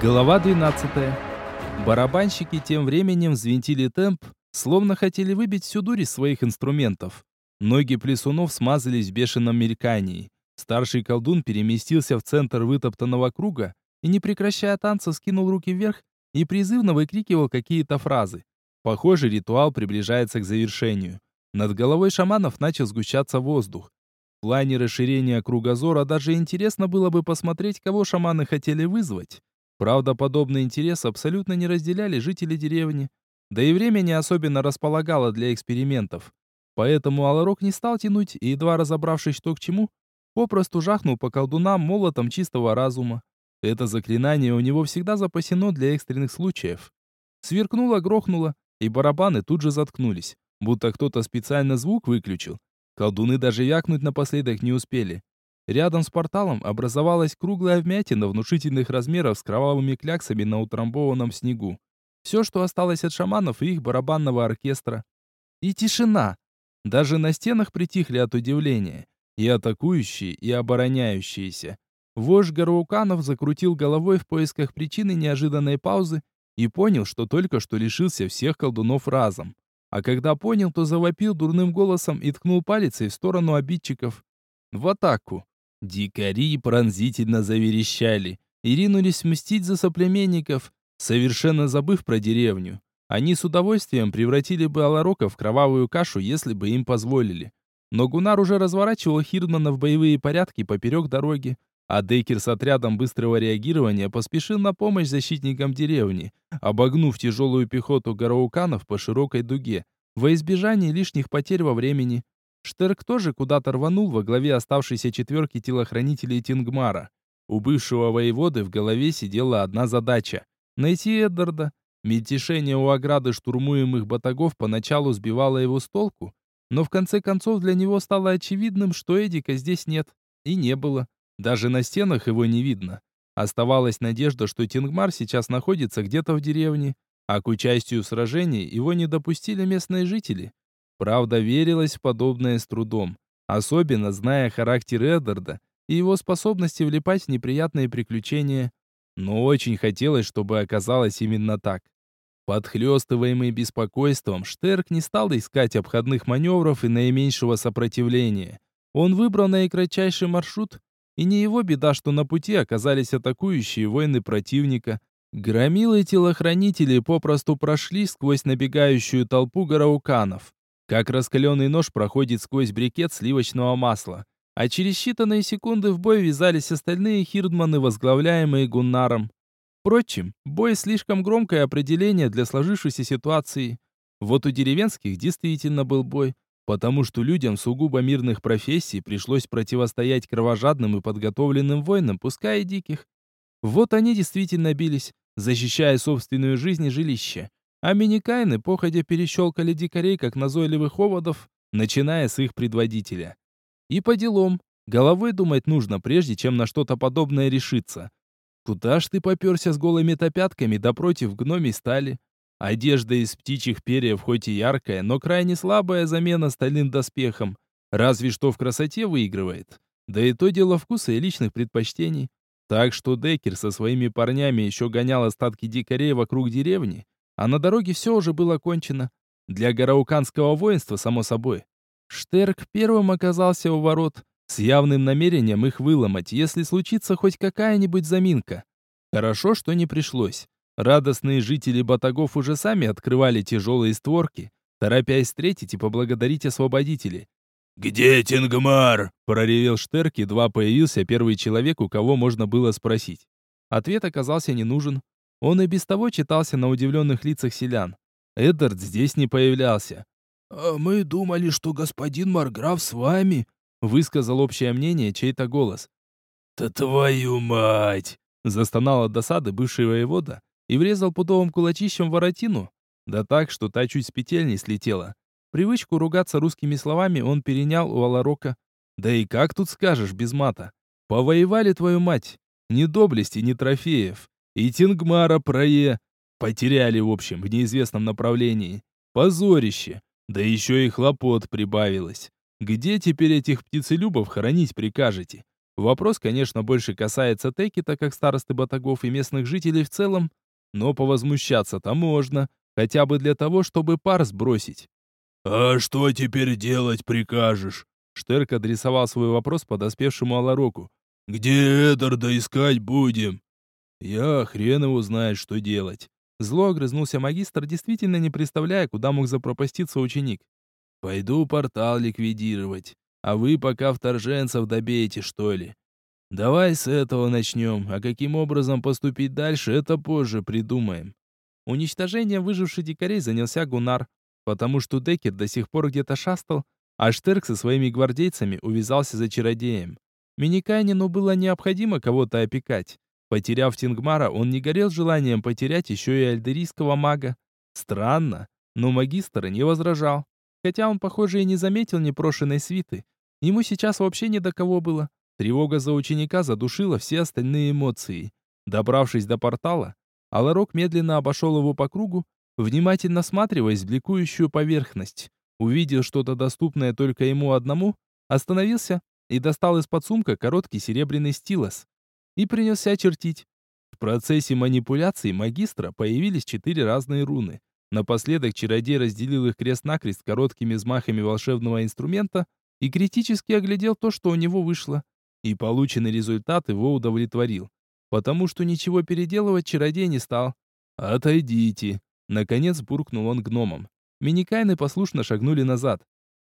Глава 12. Барабанщики тем временем взвинтили темп, словно хотели выбить всю дурь из своих инструментов. Ноги плесунов смазались в бешеном мелькании. Старший колдун переместился в центр вытоптанного круга и, не прекращая танца, скинул руки вверх и призывно выкрикивал какие-то фразы. Похоже, ритуал приближается к завершению. Над головой шаманов начал сгущаться воздух. В плане расширения кругозора даже интересно было бы посмотреть, кого шаманы хотели вызвать. Правда, подобный интерес абсолютно не разделяли жители деревни, да и время не особенно располагало для экспериментов. Поэтому Аларок не стал тянуть и, едва разобравшись, что к чему, попросту жахнул по колдунам молотом чистого разума. Это заклинание у него всегда запасено для экстренных случаев. Сверкнуло, грохнуло, и барабаны тут же заткнулись, будто кто-то специально звук выключил. Колдуны даже вякнуть напоследок не успели. Рядом с порталом образовалась круглая вмятина внушительных размеров с кровавыми кляксами на утрамбованном снегу. Все, что осталось от шаманов и их барабанного оркестра. И тишина. Даже на стенах притихли от удивления. И атакующие, и обороняющиеся. Вождь Гарауканов закрутил головой в поисках причины неожиданной паузы и понял, что только что лишился всех колдунов разом. А когда понял, то завопил дурным голосом и ткнул палицей в сторону обидчиков. В атаку. Дикари пронзительно заверещали и ринулись мстить за соплеменников, совершенно забыв про деревню. Они с удовольствием превратили бы Аларока в кровавую кашу, если бы им позволили. Но Гунар уже разворачивал Хирдмана в боевые порядки поперек дороги, а Дейкер с отрядом быстрого реагирования поспешил на помощь защитникам деревни, обогнув тяжелую пехоту гарауканов по широкой дуге, во избежание лишних потерь во времени. Штерк тоже куда-то рванул во главе оставшейся четверки телохранителей Тингмара. У бывшего воеводы в голове сидела одна задача — найти Эддарда. Мельтешение у ограды штурмуемых батагов поначалу сбивало его с толку, но в конце концов для него стало очевидным, что Эдика здесь нет. И не было. Даже на стенах его не видно. Оставалась надежда, что Тингмар сейчас находится где-то в деревне, а к участию в сражении его не допустили местные жители. Правда, верилось в подобное с трудом, особенно зная характер Эддарда и его способности влипать в неприятные приключения. Но очень хотелось, чтобы оказалось именно так. Подхлёстываемый беспокойством, Штерк не стал искать обходных маневров и наименьшего сопротивления. Он выбрал наикратчайший маршрут, и не его беда, что на пути оказались атакующие воины противника. Громилы телохранители попросту прошли сквозь набегающую толпу гарауканов как раскаленный нож проходит сквозь брикет сливочного масла. А через считанные секунды в бой ввязались остальные хирдманы, возглавляемые Гуннаром. Впрочем, бой слишком громкое определение для сложившейся ситуации. Вот у деревенских действительно был бой, потому что людям сугубо мирных профессий пришлось противостоять кровожадным и подготовленным воинам, пускай и диких. Вот они действительно бились, защищая собственную жизнь и жилище. А миникайны походя перещелкали дикарей, как назойливых оводов, начиная с их предводителя. И по делам. Головой думать нужно, прежде чем на что-то подобное решиться. Куда ж ты поперся с голыми топятками, да против гномей стали? Одежда из птичьих перьев хоть и яркая, но крайне слабая замена стальным доспехом. Разве что в красоте выигрывает. Да и то дело вкуса и личных предпочтений. Так что Деккер со своими парнями еще гонял остатки дикарей вокруг деревни, а на дороге все уже было кончено. Для гарауканского воинства, само собой. Штерк первым оказался у ворот, с явным намерением их выломать, если случится хоть какая-нибудь заминка. Хорошо, что не пришлось. Радостные жители батагов уже сами открывали тяжелые створки, торопясь встретить и поблагодарить освободителей. «Где Тингмар?» – проревел Штерк, едва появился первый человек, у кого можно было спросить. Ответ оказался не нужен. Он и без того читался на удивленных лицах селян. Эддард здесь не появлялся. «А мы думали, что господин Марграф с вами», — высказал общее мнение чей-то голос. «Да твою мать!» — застонал от досады бывший воевода и врезал пудовым кулачищем воротину, да так, что та чуть с петель не слетела. Привычку ругаться русскими словами он перенял у Аларока. Да и как тут скажешь без мата? Повоевали твою мать. Ни доблести, ни трофеев. И Тингмара прое. Потеряли, в общем, в неизвестном направлении. Позорище. Да еще и хлопот прибавилось. Где теперь этих птицелюбов хоронить прикажете? Вопрос, конечно, больше касается Текита, как старосты батагов и местных жителей в целом, но повозмущаться-то можно, хотя бы для того, чтобы пар сбросить. «А что теперь делать прикажешь?» Штерк адресовал свой вопрос подоспевшему Алароку. «Где Эдарда искать будем?» «Я хрен его знает, что делать». Зло огрызнулся магистр, действительно не представляя, куда мог запропаститься ученик. «Пойду портал ликвидировать, а вы пока вторженцев добейте, что ли. Давай с этого начнем, а каким образом поступить дальше, это позже придумаем». Уничтожением выживших дикарей занялся Гунар, потому что Деккер до сих пор где-то шастал, а Штерк со своими гвардейцами увязался за чародеем. Миникайнину было необходимо кого-то опекать. Потеряв Тингмара, он не горел желанием потерять еще и альдерийского мага. Странно, но магистр не возражал. Хотя он, похоже, и не заметил непрошенной свиты. Ему сейчас вообще не до кого было. Тревога за ученика задушила все остальные эмоции. Добравшись до портала, Аларок медленно обошел его по кругу, внимательно всматриваясь в бликующую поверхность увидел что-то доступное только ему одному, остановился и достал из-под сумка короткий серебряный стилус и принялся чертить. В процессе манипуляций магистра появились четыре разные руны. Напоследок чародей разделил их крест-накрест короткими взмахами волшебного инструмента и критически оглядел то, что у него вышло. И полученный результат его удовлетворил, потому что ничего переделывать чародей не стал. «Отойдите!» Наконец буркнул он гномом. Миникайны послушно шагнули назад.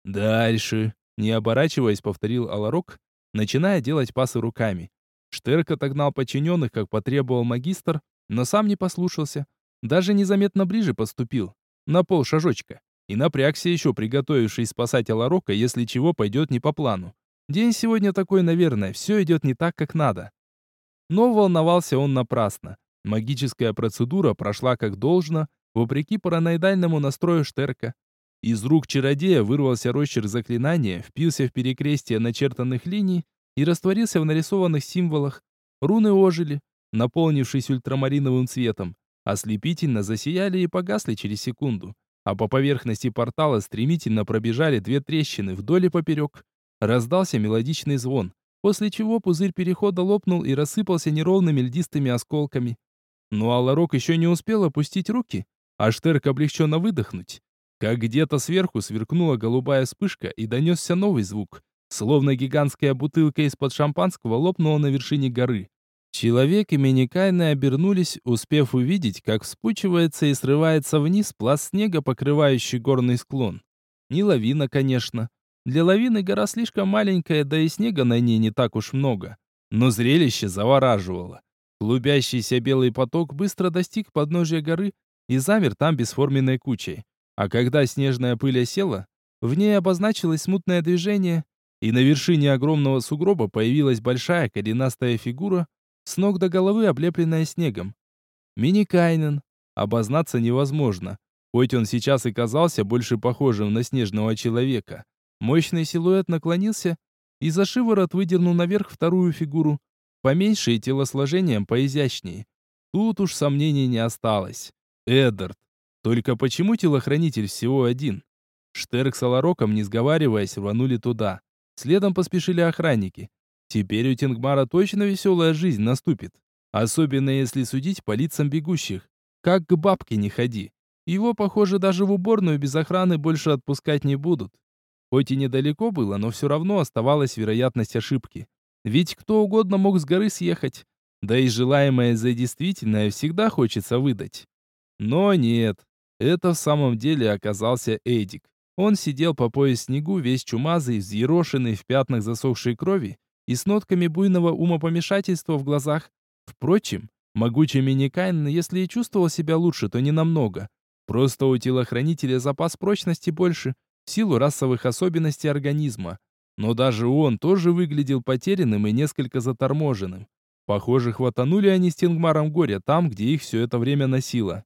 «Дальше!» Не оборачиваясь, повторил Аларок, начиная делать пасы руками. Штерк отогнал подчиненных, как потребовал магистр, но сам не послушался. Даже незаметно ближе подступил. На пол шажочка. И напрягся еще, приготовившись спасать Аларока, если чего пойдет не по плану. День сегодня такой, наверное, все идет не так, как надо. Но волновался он напрасно. Магическая процедура прошла как должно, вопреки параноидальному настрою Штерка. Из рук чародея вырвался росчерк заклинания, впился в перекрестие начертанных линий и растворился в нарисованных символах. Руны ожили, наполнившись ультрамариновым цветом, ослепительно засияли и погасли через секунду, а по поверхности портала стремительно пробежали две трещины вдоль и поперек. Раздался мелодичный звон, после чего пузырь перехода лопнул и рассыпался неровными льдистыми осколками. Но Аларок еще не успел опустить руки, а Штерк облегченно выдохнуть. Как где-то сверху сверкнула голубая вспышка и донесся новый звук, словно гигантская бутылка из-под шампанского лопнула на вершине горы. Человек и Миникайны обернулись, успев увидеть, как вспучивается и срывается вниз пласт снега, покрывающий горный склон. Не лавина, конечно. Для лавины гора слишком маленькая, да и снега на ней не так уж много. Но зрелище завораживало. Клубящийся белый поток быстро достиг подножия горы и замер там бесформенной кучей. А когда снежная пыль осела, в ней обозначилось смутное движение, и на вершине огромного сугроба появилась большая коренастая фигура, с ног до головы облепленная снегом. Миникайнен. Обознаться невозможно, хоть он сейчас и казался больше похожим на снежного человека. Мощный силуэт наклонился и за шиворот выдернул наверх вторую фигуру, поменьше и телосложением поизящнее. Тут уж сомнений не осталось. Эддард. Только почему телохранитель всего один? Штерк с Алароком, не сговариваясь, рванули туда. Следом поспешили охранники. Теперь у Тингмара точно веселая жизнь наступит. Особенно если судить по лицам бегущих. Как к бабке не ходи. Его, похоже, даже в уборную без охраны больше отпускать не будут. Хоть и недалеко было, но все равно оставалась вероятность ошибки. Ведь кто угодно мог с горы съехать. Да и желаемое за действительное всегда хочется выдать. Но нет, это в самом деле оказался Эдик. Он сидел по пояс снегу, весь чумазый, взъерошенный в пятнах засохшей крови и с нотками буйного умопомешательства в глазах. Впрочем, могучий Миникайн, если и чувствовал себя лучше, то не намного. Просто у телохранителя запас прочности больше, в силу расовых особенностей организма. Но даже он тоже выглядел потерянным и несколько заторможенным. Похоже, хватанули они с горя там, где их все это время носило.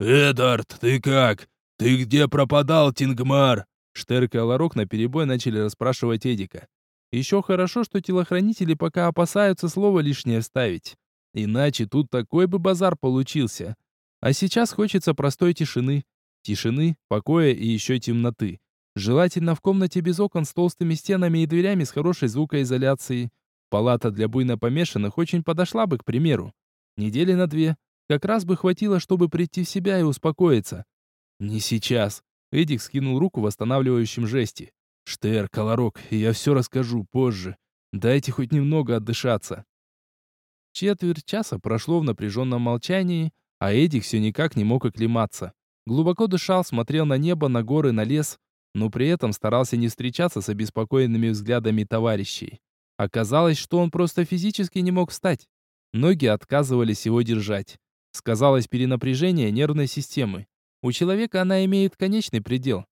«Эдард, ты как? Ты где пропадал, Тингмар?» Штерк и Аларок наперебой начали расспрашивать Эдика. Еще хорошо, что телохранители пока опасаются слова лишнее вставить. Иначе тут такой бы базар получился. А сейчас хочется простой тишины. Тишины, покоя и еще темноты. Желательно в комнате без окон с толстыми стенами и дверями с хорошей звукоизоляцией. Палата для буйно помешанных очень подошла бы, к примеру. Недели на две. Как раз бы хватило, чтобы прийти в себя и успокоиться. Не сейчас. Эдик скинул руку в восстанавливающем жесте. Штер, Колорок, я все расскажу позже. Дайте хоть немного отдышаться. Четверть часа прошло в напряженном молчании, а Эдик все никак не мог оклематься. Глубоко дышал, смотрел на небо, на горы, на лес, но при этом старался не встречаться с обеспокоенными взглядами товарищей. Оказалось, что он просто физически не мог встать. Ноги отказывались его держать. Сказалось перенапряжение нервной системы. У человека она имеет конечный предел.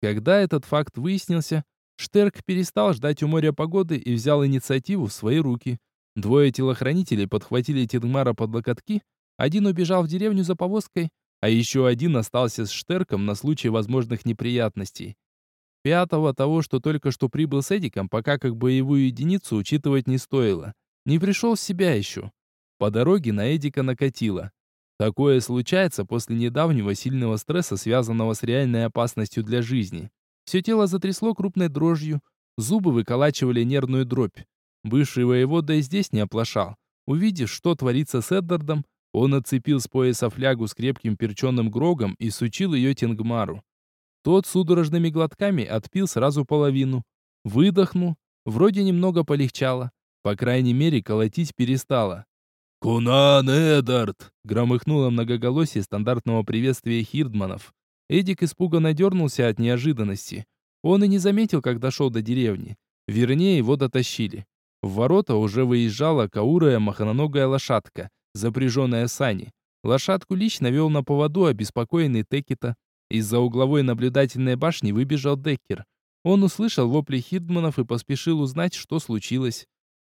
Когда этот факт выяснился, Штерк перестал ждать у моря погоды и взял инициативу в свои руки. Двое телохранителей подхватили Тедгмара под локотки, один убежал в деревню за повозкой, а еще один остался с Штерком на случай возможных неприятностей. Пятого того, что только что прибыл с Эдиком, пока как боевую единицу учитывать не стоило. Не пришел в себя еще. По дороге на Эдика накатило. Такое случается после недавнего сильного стресса, связанного с реальной опасностью для жизни. Все тело затрясло крупной дрожью, зубы выколачивали нервную дробь. Бывший воевода и здесь не оплошал. Увидев, что творится с Эддардом, он отцепил с пояса флягу с крепким перченым грогом и сучил ее Тенгмару. Тот судорожными глотками отпил сразу половину. Выдохнул, вроде немного полегчало. По крайней мере, колотить перестало. «Кунан Эдард!» — громыхнуло многоголосие стандартного приветствия Хирдманов. Эдик испуганно дернулся от неожиданности. Он и не заметил, как дошел до деревни. Вернее, его дотащили. В ворота уже выезжала каурая махоногая лошадка — запряженная сани. Лошадку лично вел на поводу обеспокоенный Текита. Из-за угловой наблюдательной башни выбежал Деккер. Он услышал вопли Хидманов и поспешил узнать, что случилось.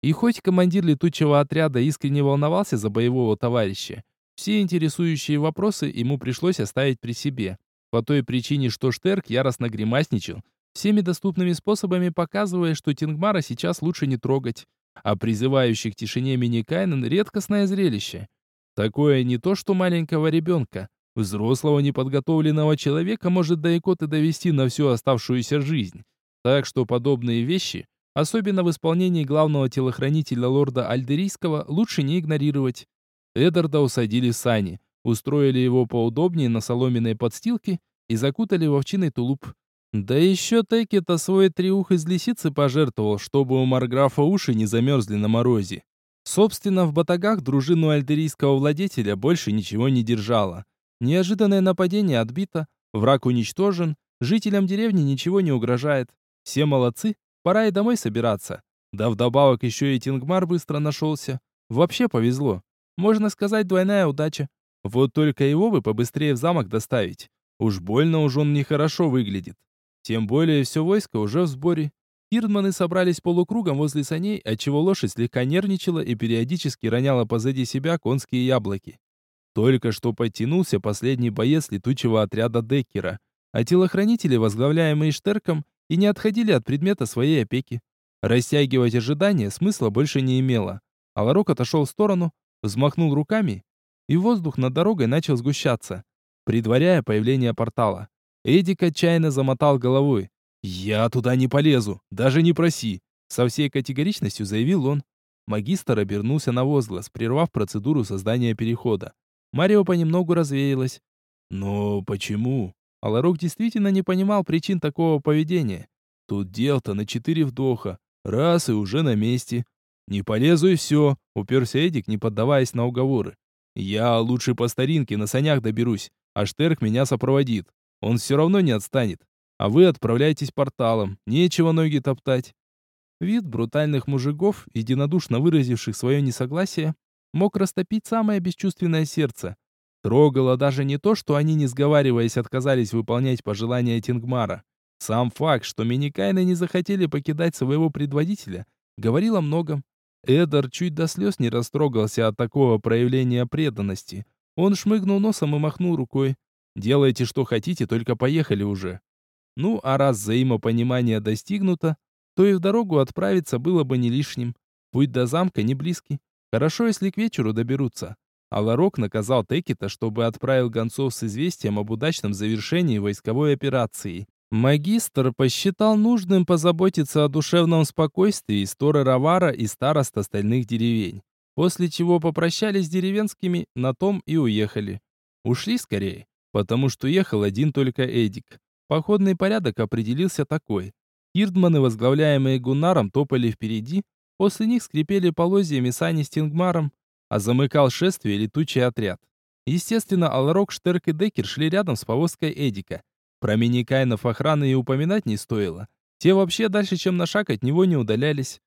И хоть командир летучего отряда искренне волновался за боевого товарища, все интересующие вопросы ему пришлось оставить при себе. По той причине, что Штерк яростно гримасничал, всеми доступными способами показывая, что Тингмара сейчас лучше не трогать а призывающий к тишине Миникайнен — редкостное зрелище. Такое не то, что маленького ребенка, взрослого неподготовленного человека может до икоты довести на всю оставшуюся жизнь. Так что подобные вещи, особенно в исполнении главного телохранителя лорда Альдерийского, лучше не игнорировать. Эдарда усадили сани, устроили его поудобнее на соломенной подстилке и закутали в овчиный тулуп. Да еще Теки-то свой триух из лисицы пожертвовал, чтобы у Марграфа уши не замерзли на морозе. Собственно, в батагах дружину альдерийского владетеля больше ничего не держало. Неожиданное нападение отбито, враг уничтожен, жителям деревни ничего не угрожает. Все молодцы, пора и домой собираться. Да вдобавок еще и Тингмар быстро нашелся. Вообще повезло. Можно сказать, двойная удача. Вот только его бы побыстрее в замок доставить. Уж больно уж он нехорошо выглядит. Тем более все войско уже в сборе. Хирдманы собрались полукругом возле саней, отчего лошадь слегка нервничала и периодически роняла позади себя конские яблоки. Только что подтянулся последний боец летучего отряда Деккера, а телохранители, возглавляемые Штерком, и не отходили от предмета своей опеки. Растягивать ожидания смысла больше не имело. Аларок отошел в сторону, взмахнул руками, и воздух над дорогой начал сгущаться, предваряя появление портала. Эдик отчаянно замотал головой. «Я туда не полезу, даже не проси!» Со всей категоричностью заявил он. Магистр обернулся на возглас, прервав процедуру создания перехода. Марио понемногу развеялась. «Но почему?» Аларок действительно не понимал причин такого поведения. «Тут дел-то на четыре вдоха. Раз и уже на месте. Не полезу и все», — уперся Эдик, не поддаваясь на уговоры. «Я лучше по старинке на санях доберусь, а Штерк меня сопроводит. Он все равно не отстанет. А вы отправляйтесь порталом. Нечего ноги топтать. Вид брутальных мужиков, единодушно выразивших свое несогласие, мог растопить самое бесчувственное сердце. Трогало даже не то, что они, не сговариваясь, отказались выполнять пожелания Тингмара. Сам факт, что миникайны не захотели покидать своего предводителя, говорил о многом. Эдар чуть до слез не растрогался от такого проявления преданности. Он шмыгнул носом и махнул рукой. Делайте, что хотите, только поехали уже. Ну, а раз взаимопонимание достигнуто, то и в дорогу отправиться было бы не лишним. Путь до замка не близкий. Хорошо, если к вечеру доберутся. А Ларок наказал Текита, чтобы отправил гонцов с известием об удачном завершении войсковой операции. Магистр посчитал нужным позаботиться о душевном спокойствии Сторы Равара и старост остальных деревень, после чего попрощались с деревенскими, на том и уехали. Ушли скорее, потому что ехал один только Эдик. Походный порядок определился такой. Ирдманы, возглавляемые Гуннаром, топали впереди, после них скрипели полозьями сани с Тингмаром, а замыкал шествие летучий отряд. Естественно, Алрок, Штерк и Деккер шли рядом с повозкой Эдика. Про миникайнов охраны и упоминать не стоило. Те вообще дальше, чем на шаг от него не удалялись.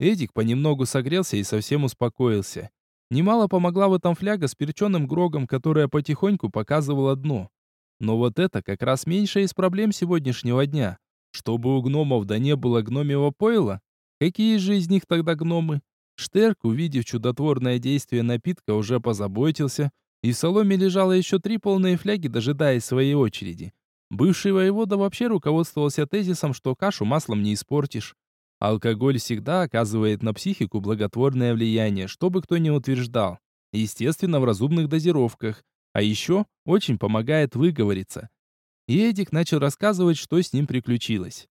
Эдик понемногу согрелся и совсем успокоился. Немало помогла в этом фляга с перченым грогом, которая потихоньку показывала дно. Но вот это как раз меньшая из проблем сегодняшнего дня. Чтобы у гномов да не было гномьего пойла? Какие же из них тогда гномы? Штерк, увидев чудотворное действие напитка, уже позаботился, и в соломе лежало еще три полные фляги, дожидаясь своей очереди. Бывший воевода вообще руководствовался тезисом, что кашу маслом не испортишь. Алкоголь всегда оказывает на психику благотворное влияние, что бы кто ни утверждал. Естественно, в разумных дозировках. А еще очень помогает выговориться. И Эдик начал рассказывать, что с ним приключилось.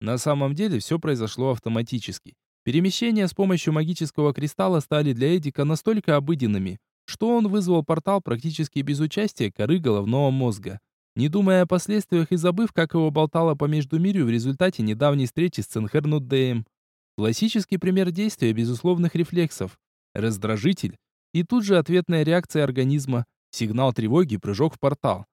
На самом деле все произошло автоматически. Перемещения с помощью магического кристалла стали для Эдика настолько обыденными, что он вызвал портал практически без участия коры головного мозга не думая о последствиях и забыв, как его болтало по междумирью в результате недавней встречи с Ценхернудеем. Классический пример действия безусловных рефлексов. Раздражитель. И тут же ответная реакция организма. Сигнал тревоги, прыжок в портал.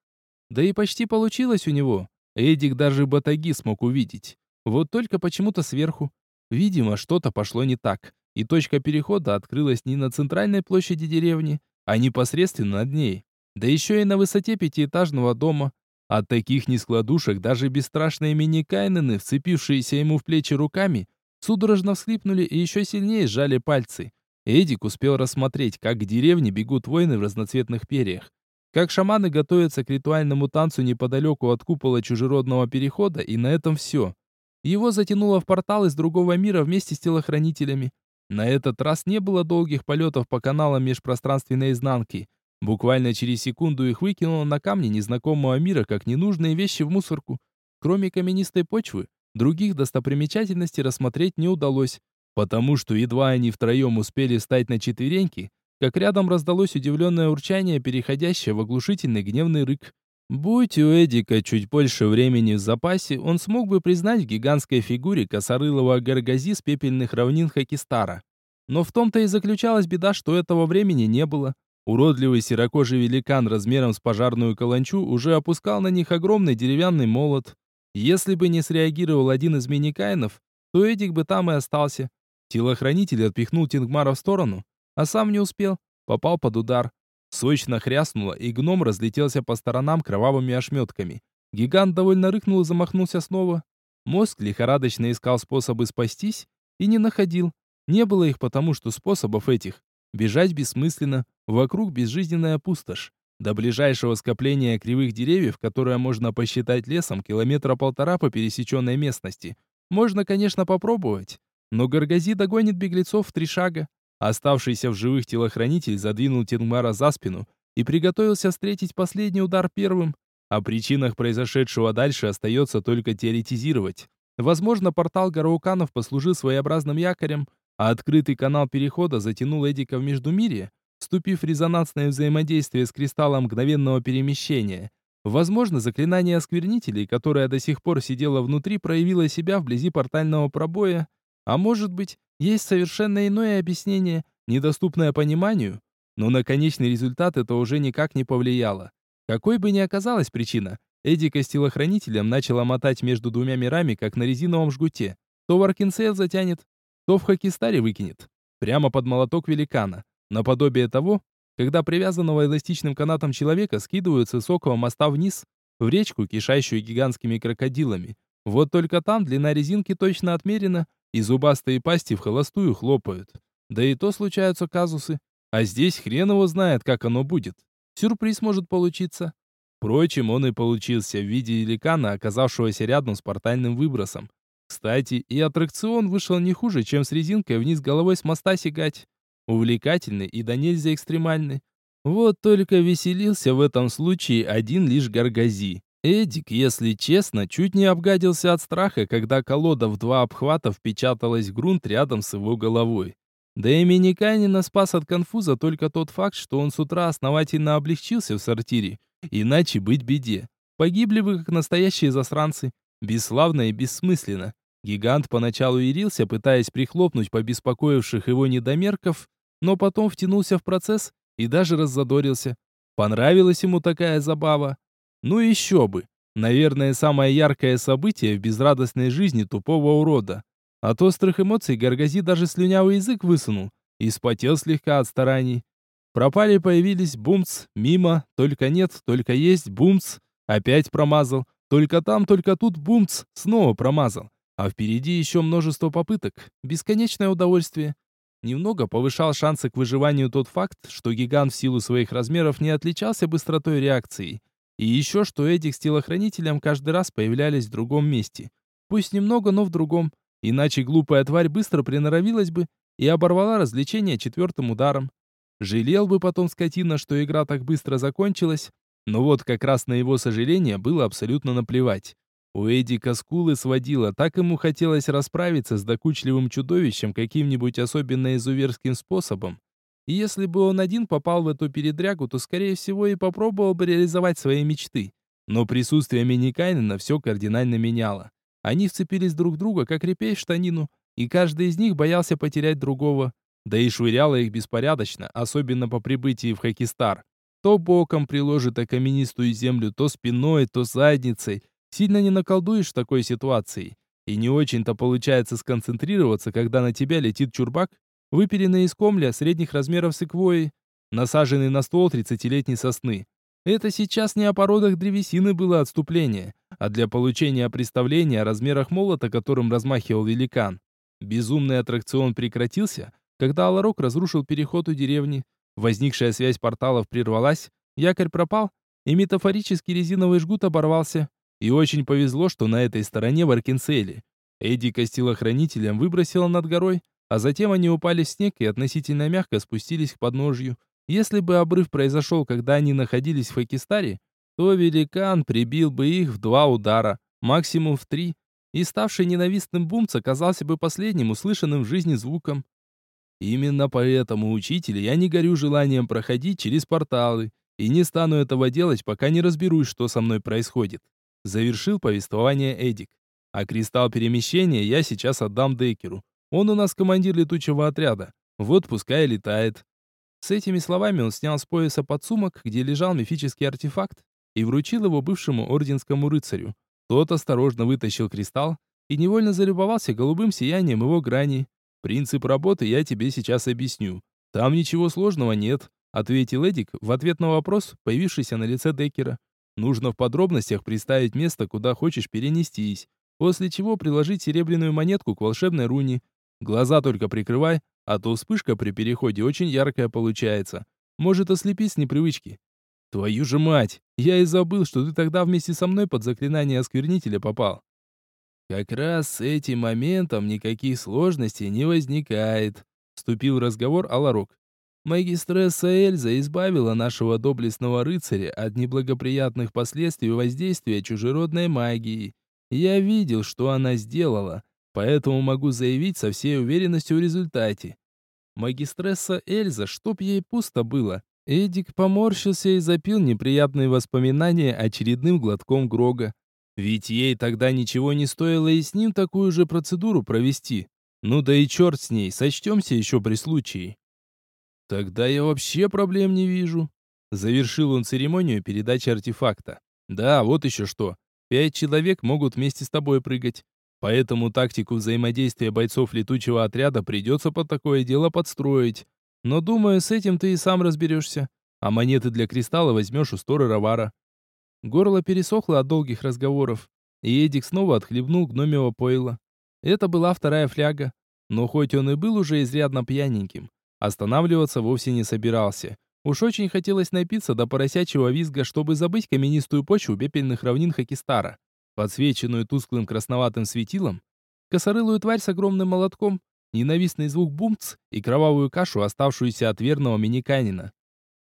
Да и почти получилось у него. Эдик даже батаги смог увидеть. Вот только почему-то сверху. Видимо, что-то пошло не так. И точка перехода открылась не на центральной площади деревни, а непосредственно над ней да еще и на высоте пятиэтажного дома. От таких нескладушек даже бесстрашные мини-кайнены, вцепившиеся ему в плечи руками, судорожно всхлипнули и еще сильнее сжали пальцы. Эдик успел рассмотреть, как к деревне бегут воины в разноцветных перьях, как шаманы готовятся к ритуальному танцу неподалеку от купола чужеродного перехода, и на этом все. Его затянуло в портал из другого мира вместе с телохранителями. На этот раз не было долгих полетов по каналам межпространственной изнанки – Буквально через секунду их выкинуло на камни незнакомого мира, как ненужные вещи в мусорку. Кроме каменистой почвы, других достопримечательностей рассмотреть не удалось, потому что едва они втроем успели встать на четвереньки, как рядом раздалось удивленное урчание, переходящее в оглушительный гневный рык. Будь у Эдика чуть больше времени в запасе, он смог бы признать в гигантской фигуре косорылого гаргази с пепельных равнин Хакистара. Но в том-то и заключалась беда, что этого времени не было. Уродливый серокожий великан размером с пожарную каланчу уже опускал на них огромный деревянный молот. Если бы не среагировал один из миникайнов, то Эдик бы там и остался. Телохранитель отпихнул Тингмара в сторону, а сам не успел, попал под удар. Сочно хряснуло, и гном разлетелся по сторонам кровавыми ошметками. Гигант довольно рыкнул и замахнулся снова. Мозг лихорадочно искал способы спастись и не находил. Не было их потому, что способов этих. Бежать бессмысленно, Вокруг безжизненная пустошь. До ближайшего скопления кривых деревьев, которое можно посчитать лесом, километра полтора по пересеченной местности. Можно, конечно, попробовать. Но Гаргази догонит беглецов в три шага. Оставшийся в живых телохранитель задвинул Тенгмара за спину и приготовился встретить последний удар первым. О причинах произошедшего дальше остается только теоретизировать. Возможно, портал Гарауканов послужил своеобразным якорем, а открытый канал перехода затянул Эдика в Междумирье, вступив в резонансное взаимодействие с кристаллом мгновенного перемещения. Возможно, заклинание осквернителей, которое до сих пор сидело внутри, проявило себя вблизи портального пробоя. А может быть, есть совершенно иное объяснение, недоступное пониманию, но на конечный результат это уже никак не повлияло. Какой бы ни оказалась причина, Эдика с телохранителем начала мотать между двумя мирами, как на резиновом жгуте. То в Аркинсейл затянет, то в Хакистаре выкинет. Прямо под молоток великана. Наподобие того, когда привязанного эластичным канатом человека скидывают с высокого моста вниз, в речку, кишащую гигантскими крокодилами. Вот только там длина резинки точно отмерена, и зубастые пасти в холостую хлопают. Да и то случаются казусы. А здесь хрен его знает, как оно будет. Сюрприз может получиться. Впрочем, он и получился в виде великана, оказавшегося рядом с портальным выбросом. Кстати, и аттракцион вышел не хуже, чем с резинкой вниз головой с моста сигать увлекательный и до нельзя экстремальный. Вот только веселился в этом случае один лишь Гаргази. Эдик, если честно, чуть не обгадился от страха, когда колода в два обхвата впечаталась в грунт рядом с его головой. Да и Миниканина спас от конфуза только тот факт, что он с утра основательно облегчился в сортире. Иначе быть беде. Погибли вы как настоящие засранцы. Бесславно и бессмысленно. Гигант поначалу ярился, пытаясь прихлопнуть побеспокоивших его недомерков, но потом втянулся в процесс и даже раззадорился. Понравилась ему такая забава. Ну еще бы. Наверное, самое яркое событие в безрадостной жизни тупого урода. От острых эмоций Гаргази даже слюнявый язык высунул и спотел слегка от стараний. Пропали, появились, бумц, мимо, только нет, только есть, бумц, опять промазал, только там, только тут, бумц, снова промазал. А впереди еще множество попыток, бесконечное удовольствие. Немного повышал шансы к выживанию тот факт, что гигант в силу своих размеров не отличался быстротой реакции. И еще, что Эдик с телохранителем каждый раз появлялись в другом месте. Пусть немного, но в другом. Иначе глупая тварь быстро приноровилась бы и оборвала развлечение четвертым ударом. Жалел бы потом скотина, что игра так быстро закончилась, но вот как раз на его сожаление было абсолютно наплевать. У Эдика скулы сводило, так ему хотелось расправиться с докучливым чудовищем каким-нибудь особенно изуверским способом. И если бы он один попал в эту передрягу, то, скорее всего, и попробовал бы реализовать свои мечты. Но присутствие Миникайнена все кардинально меняло. Они вцепились друг в друга, как репей в штанину, и каждый из них боялся потерять другого. Да и швыряло их беспорядочно, особенно по прибытии в Хакистар. То боком приложит о каменистую землю, то спиной, то задницей. Сильно не наколдуешь в такой ситуации. И не очень-то получается сконцентрироваться, когда на тебя летит чурбак, выпиленный из комля средних размеров секвойи, насаженный на ствол тридцатилетней сосны. Это сейчас не о породах древесины было отступление, а для получения представления о размерах молота, которым размахивал великан. Безумный аттракцион прекратился, когда Аларок разрушил переход у деревни. Возникшая связь порталов прервалась, якорь пропал, и метафорический резиновый жгут оборвался. И очень повезло, что на этой стороне в Аркинселе. Эдика с телохранителем выбросила над горой, а затем они упали в снег и относительно мягко спустились к подножью. Если бы обрыв произошел, когда они находились в Хакистаре, то великан прибил бы их в два удара, максимум в три, и ставший ненавистным бумц оказался бы последним услышанным в жизни звуком. Именно поэтому, учитель, я не горю желанием проходить через порталы, и не стану этого делать, пока не разберусь, что со мной происходит. Завершил повествование Эдик. А кристалл перемещения я сейчас отдам Декеру. Он у нас командир летучего отряда. Вот пускай летает. С этими словами он снял с пояса подсумок, где лежал мифический артефакт, и вручил его бывшему орденскому рыцарю. Тот осторожно вытащил кристалл и невольно залюбовался голубым сиянием его грани. «Принцип работы я тебе сейчас объясню. Там ничего сложного нет», — ответил Эдик в ответ на вопрос, появившийся на лице Деккера. «Нужно в подробностях представить место, куда хочешь перенестись, после чего приложить серебряную монетку к волшебной руне. Глаза только прикрывай, а то вспышка при переходе очень яркая получается. Может ослепить с непривычки. Твою же мать! Я и забыл, что ты тогда вместе со мной под заклинание осквернителя попал. Как раз с этим моментом никаких сложностей не возникает. Вступил в разговор Аларок. Магистресса Эльза избавила нашего доблестного рыцаря от неблагоприятных последствий воздействия чужеродной магии. Я видел, что она сделала, Поэтому могу заявить со всей уверенностью в результате. Магистресса Эльза, чтоб ей пусто было. Эдик поморщился и запил неприятные воспоминания очередным глотком Грога. Ведь ей тогда ничего не стоило и с ним такую же процедуру провести. Ну да и черт с ней, сочтемся еще при случае. Тогда я вообще проблем не вижу. Завершил он церемонию передачи артефакта. Да, вот еще что. Пять человек могут вместе с тобой прыгать. Поэтому тактику взаимодействия бойцов летучего отряда придется под такое дело подстроить. Но думаю, с этим ты и сам разберешься. А монеты для кристалла возьмешь у Сторы Равара. Горло пересохло от долгих разговоров, и Эдик снова отхлебнул гномево пойла. Это была вторая фляга, но хоть он и был уже изрядно пьяненьким, останавливаться вовсе не собирался. Уж очень хотелось напиться до поросячьего визга, чтобы забыть каменистую почву пепельных равнин Хакистара подсвеченную тусклым красноватым светилом, косорылую тварь с огромным молотком, ненавистный звук бумц и кровавую кашу, оставшуюся от верного миниканина.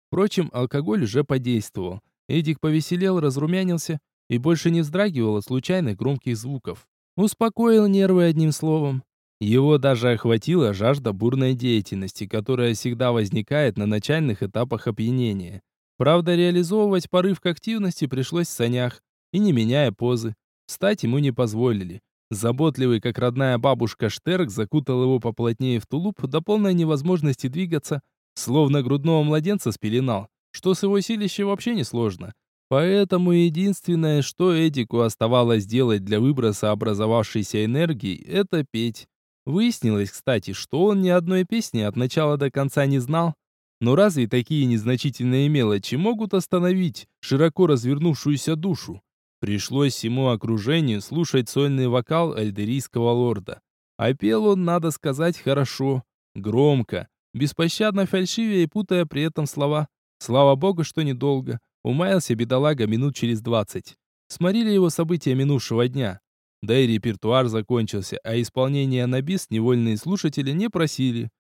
Впрочем, алкоголь уже подействовал. Эдик повеселел, разрумянился, и больше не вздрагивал от случайных громких звуков. Успокоил нервы одним словом. Его даже охватила жажда бурной деятельности, которая всегда возникает на начальных этапах опьянения. Правда, реализовывать порыв к активности пришлось в санях, и не меняя позы. Встать ему не позволили. Заботливый, как родная бабушка Штерк, закутал его поплотнее в тулуп до полной невозможности двигаться, словно грудного младенца спеленал, что с его силищем вообще не сложно. Поэтому единственное, что Эдику оставалось делать для выброса образовавшейся энергии, это петь. Выяснилось, кстати, что он ни одной песни от начала до конца не знал. Но разве такие незначительные мелочи могут остановить широко развернувшуюся душу? Пришлось всему окружению слушать сольный вокал эльдерийского лорда. А пел он, надо сказать, хорошо, громко, беспощадно фальшивя и путая при этом слова. Слава богу, что недолго. Умаялся бедолага минут через двадцать. Сморили его события минувшего дня. Да и репертуар закончился, а исполнение на бис невольные слушатели не просили.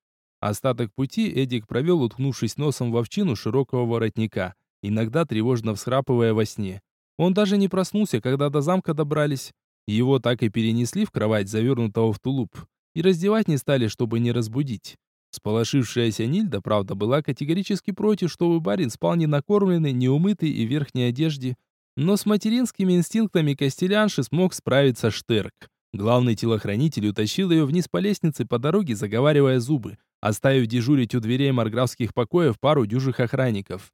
Остаток пути Эдик провел, уткнувшись носом в овчину широкого воротника, иногда тревожно всхрапывая во сне. Он даже не проснулся, когда до замка добрались. Его так и перенесли в кровать, завернутого в тулуп, и раздевать не стали, чтобы не разбудить. Сполошившаяся Нильда, правда, была категорически против, чтобы барин спал не накормленный, не умытый и в верхней одежде. Но с материнскими инстинктами Костелянши смог справиться Штерк. Главный телохранитель утащил ее вниз по лестнице по дороге, заговаривая зубы, оставив дежурить у дверей марграфских покоев пару дюжих охранников.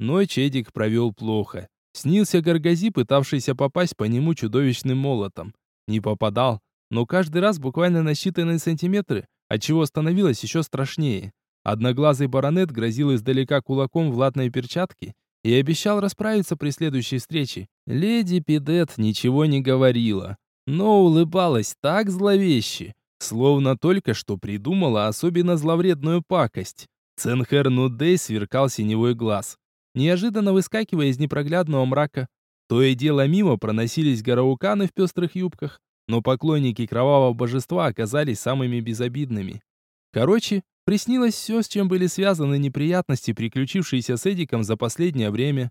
Ночь Эдик провел плохо. Снился Гаргази, пытавшийся попасть по нему чудовищным молотом. Не попадал, но каждый раз буквально на считанные сантиметры отчего становилось еще страшнее. Одноглазый баронет грозил издалека кулаком в латной перчатке и обещал расправиться при следующей встрече. Леди Пидет ничего не говорила, но улыбалась так зловеще, словно только что придумала особенно зловредную пакость. Ценхер Нудей сверкал синевой глаз, неожиданно выскакивая из непроглядного мрака. То и дело мимо проносились гороуканы в пестрых юбках, но поклонники кровавого божества оказались самыми безобидными. Короче, приснилось все, с чем были связаны неприятности, приключившиеся с Эдиком за последнее время.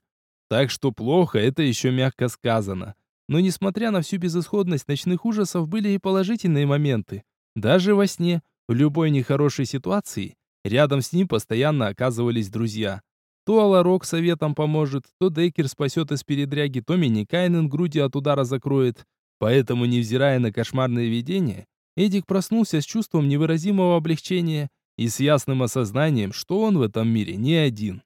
Так что плохо, это еще мягко сказано. Но несмотря на всю безысходность ночных ужасов, были и положительные моменты. Даже во сне, в любой нехорошей ситуации, рядом с ним постоянно оказывались друзья. То Аларок советом поможет, то Дейкер спасет из передряги, то Миникайнен груди от удара закроет. Поэтому, невзирая на кошмарное видение, Эдик проснулся с чувством невыразимого облегчения и с ясным осознанием, что он в этом мире не один.